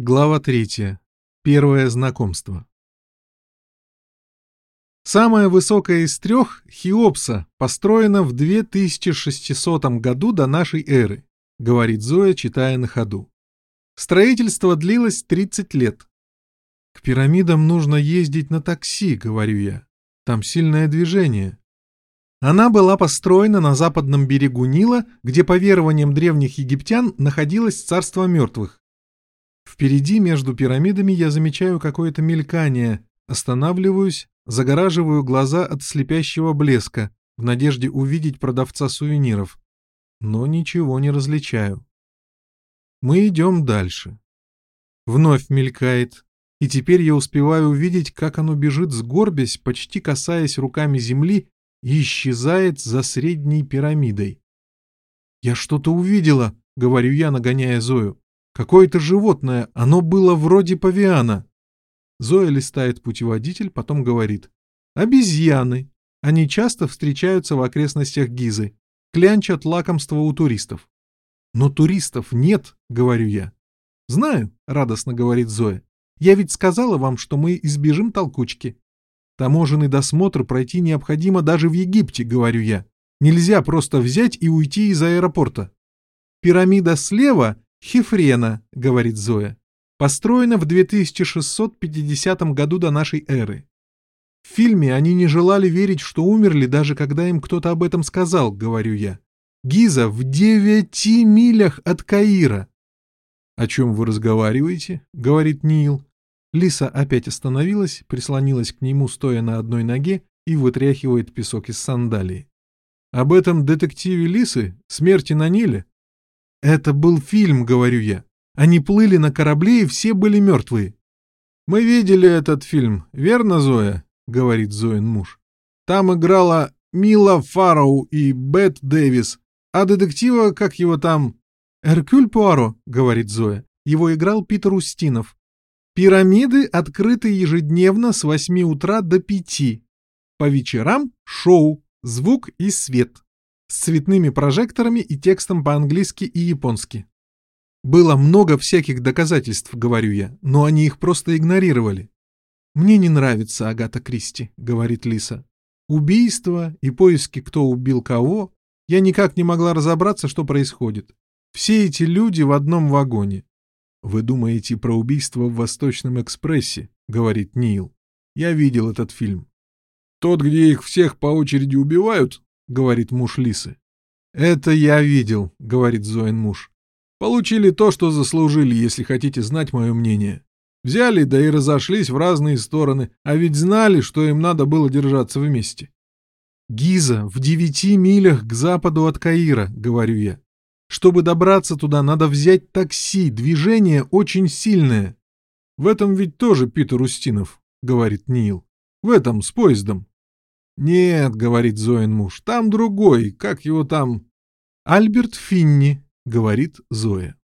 Глава третья. Первое знакомство. Самая высокая из трех, Хеопса, построена в 2600 году до нашей эры, говорит Зоя, читая на ходу. Строительство длилось 30 лет. К пирамидам нужно ездить на такси, говорю я. Там сильное движение. Она была построена на западном берегу Нила, где, по верованиям древних египтян, находилось царство мертвых. Впереди между пирамидами я замечаю какое-то мелькание, останавливаюсь, загораживаю глаза от слепящего блеска, в надежде увидеть продавца сувениров, но ничего не различаю. Мы идем дальше. Вновь мелькает, и теперь я успеваю увидеть, как оно бежит сгорбясь, почти касаясь руками земли, и исчезает за средней пирамидой. «Я что-то увидела», — говорю я, нагоняя Зою. «Какое-то животное, оно было вроде павиана». Зоя листает путеводитель, потом говорит. «Обезьяны. Они часто встречаются в окрестностях Гизы. Клянчат лакомство у туристов». «Но туристов нет», — говорю я. «Знаю», — радостно говорит Зоя. Я ведь сказала вам, что мы избежим толкучки. Таможенный досмотр пройти необходимо даже в Египте, говорю я. Нельзя просто взять и уйти из аэропорта. Пирамида слева — Хифрена, говорит Зоя. Построена в 2650 году до нашей эры. В фильме они не желали верить, что умерли, даже когда им кто-то об этом сказал, говорю я. Гиза в девяти милях от Каира. «О чем вы разговариваете?» — говорит Нил. Лиса опять остановилась, прислонилась к нему, стоя на одной ноге, и вытряхивает песок из сандалии. «Об этом детективе Лисы? Смерти на Ниле?» «Это был фильм», — говорю я. «Они плыли на корабле, и все были мертвые». «Мы видели этот фильм, верно, Зоя?» — говорит Зоин муж. «Там играла Мила Фароу и Бет Дэвис, а детектива, как его там...» «Эркюль Пуаро», — говорит Зоя. Его играл Питер Устинов. Пирамиды открыты ежедневно с 8 утра до 5. По вечерам шоу, звук и свет. С цветными прожекторами и текстом по-английски и японски. Было много всяких доказательств, говорю я, но они их просто игнорировали. «Мне не нравится Агата Кристи», — говорит Лиса. «Убийство и поиски, кто убил кого. Я никак не могла разобраться, что происходит. Все эти люди в одном вагоне. «Вы думаете про убийство в Восточном экспрессе?» — говорит Нил. «Я видел этот фильм». «Тот, где их всех по очереди убивают?» — говорит муж Лисы. «Это я видел», — говорит Зоин муж. «Получили то, что заслужили, если хотите знать мое мнение. Взяли, да и разошлись в разные стороны, а ведь знали, что им надо было держаться вместе». «Гиза в девяти милях к западу от Каира», — говорю я. Чтобы добраться туда, надо взять такси, движение очень сильное. В этом ведь тоже Питер Устинов, говорит Нил. В этом, с поездом. Нет, говорит Зоин муж, там другой, как его там... Альберт Финни, говорит Зоя.